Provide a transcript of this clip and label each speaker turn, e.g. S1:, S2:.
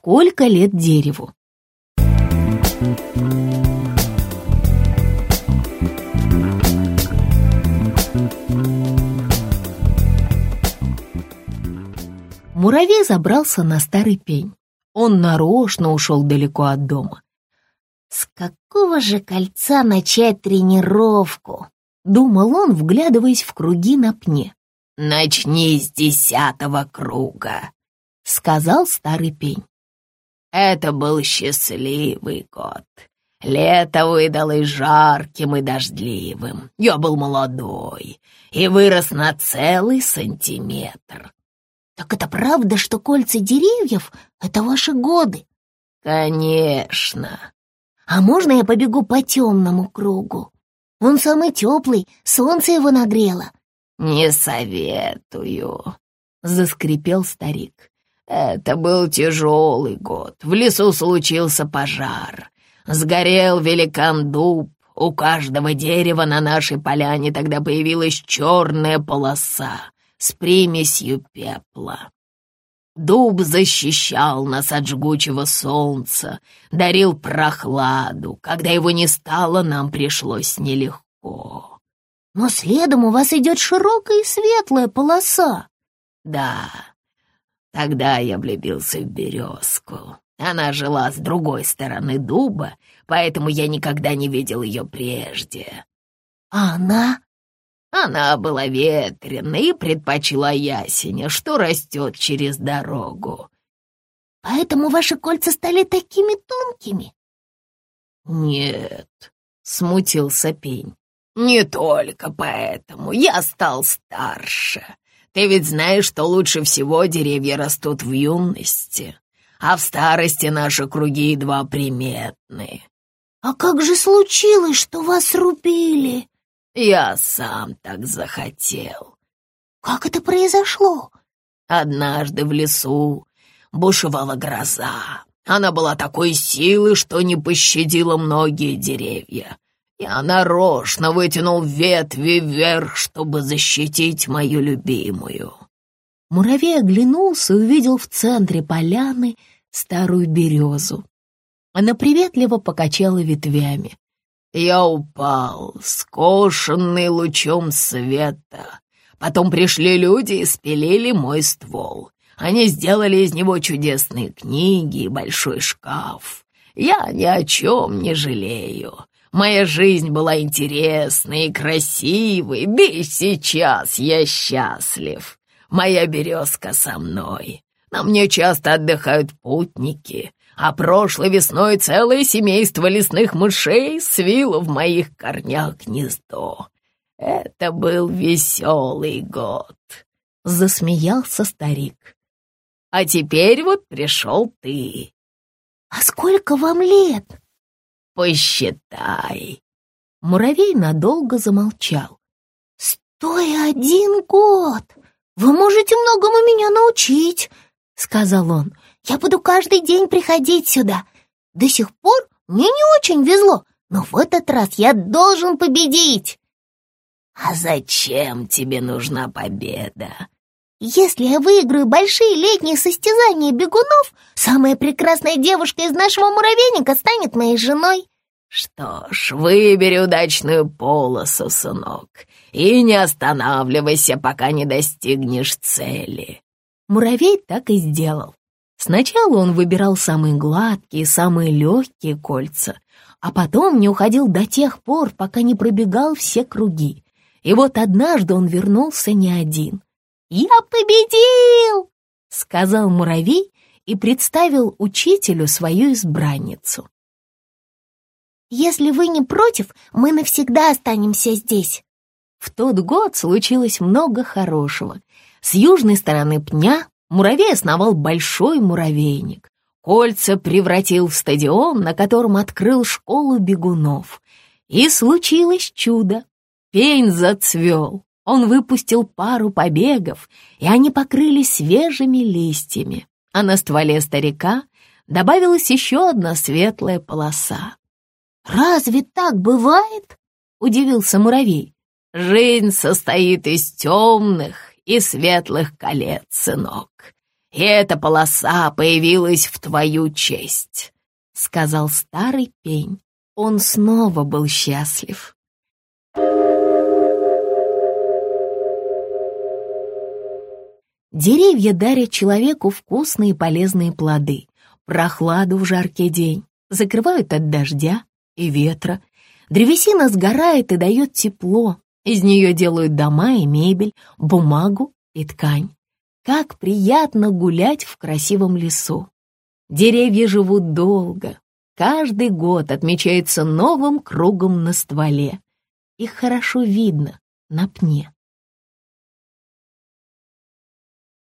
S1: сколько лет дереву. Муравей забрался на старый пень. Он нарочно ушел далеко от дома. «С какого же кольца начать тренировку?» — думал он, вглядываясь в круги на пне. «Начни с десятого круга», — сказал старый пень. «Это был счастливый год. Лето выдалось жарким и дождливым. Я был молодой и вырос на целый сантиметр. Так это правда, что кольца деревьев — это ваши годы? Конечно. А можно я побегу по темному кругу? Он самый теплый, солнце его нагрело. Не советую, — заскрипел старик. Это был тяжелый год. В лесу случился пожар. Сгорел великан дуб. У каждого дерева на нашей поляне тогда появилась черная полоса с примесью пепла. Дуб защищал нас от жгучего солнца, дарил прохладу. Когда его не стало, нам пришлось нелегко. Но следом у вас идет широкая и светлая полоса. Да, тогда я влюбился в березку. Она жила с другой стороны дуба, поэтому я никогда не видел ее прежде. А она она была ветреной и предпочла ясеня, что растет через дорогу. Поэтому ваши кольца стали такими тонкими? Нет, смутился пень. Не только поэтому. Я стал старше. Ты ведь знаешь, что лучше всего деревья растут в юности, а в старости наши круги едва приметны. А как же случилось, что вас рубили? Я сам так захотел. Как это произошло? Однажды в лесу бушевала гроза. Она была такой силы, что не пощадила многие деревья. Я нарочно вытянул ветви вверх, чтобы защитить мою любимую. Муравей оглянулся и увидел в центре поляны старую березу. Она приветливо покачала ветвями. Я упал, скошенный лучом света. Потом пришли люди и спилили мой ствол. Они сделали из него чудесные книги и большой шкаф. Я ни о чем не жалею. Моя жизнь была интересной и красивой, и сейчас я счастлив. Моя березка со мной. На мне часто отдыхают путники а прошлой весной целое семейство лесных мышей свило в моих корнях гнездо. Это был веселый год, — засмеялся старик. А теперь вот пришел ты. А сколько вам лет? Посчитай. Муравей надолго замолчал. «Сто один год! Вы можете многому меня научить!» — сказал он. Я буду каждый день приходить сюда. До сих пор мне не очень везло, но в этот раз я должен победить. А зачем тебе нужна победа? Если я выиграю большие летние состязания бегунов, самая прекрасная девушка из нашего муравейника станет моей женой. Что ж, выбери удачную полосу, сынок, и не останавливайся, пока не достигнешь цели. Муравей так и сделал. Сначала он выбирал самые гладкие, самые легкие кольца, а потом не уходил до тех пор, пока не пробегал все круги. И вот однажды он вернулся не один. «Я победил!» — сказал муравей и представил учителю свою избранницу. «Если вы не против, мы навсегда останемся здесь». В тот год случилось много хорошего. С южной стороны пня Муравей основал большой муравейник. Кольца превратил в стадион, на котором открыл школу бегунов. И случилось чудо. Пень зацвел. Он выпустил пару побегов, и они покрылись свежими листьями. А на стволе старика добавилась еще одна светлая полоса. «Разве так бывает?» — удивился муравей. «Жизнь состоит из темных и светлых колец, сынок. и эта полоса появилась в твою честь», — сказал старый пень. Он снова был счастлив. Деревья дарят человеку вкусные и полезные плоды, прохладу в жаркий день, закрывают от дождя и ветра. Древесина сгорает и дает тепло, из нее делают дома и мебель, бумагу и ткань. Как приятно гулять в красивом лесу. Деревья живут долго. Каждый год отмечается новым кругом на стволе. Их хорошо видно на пне.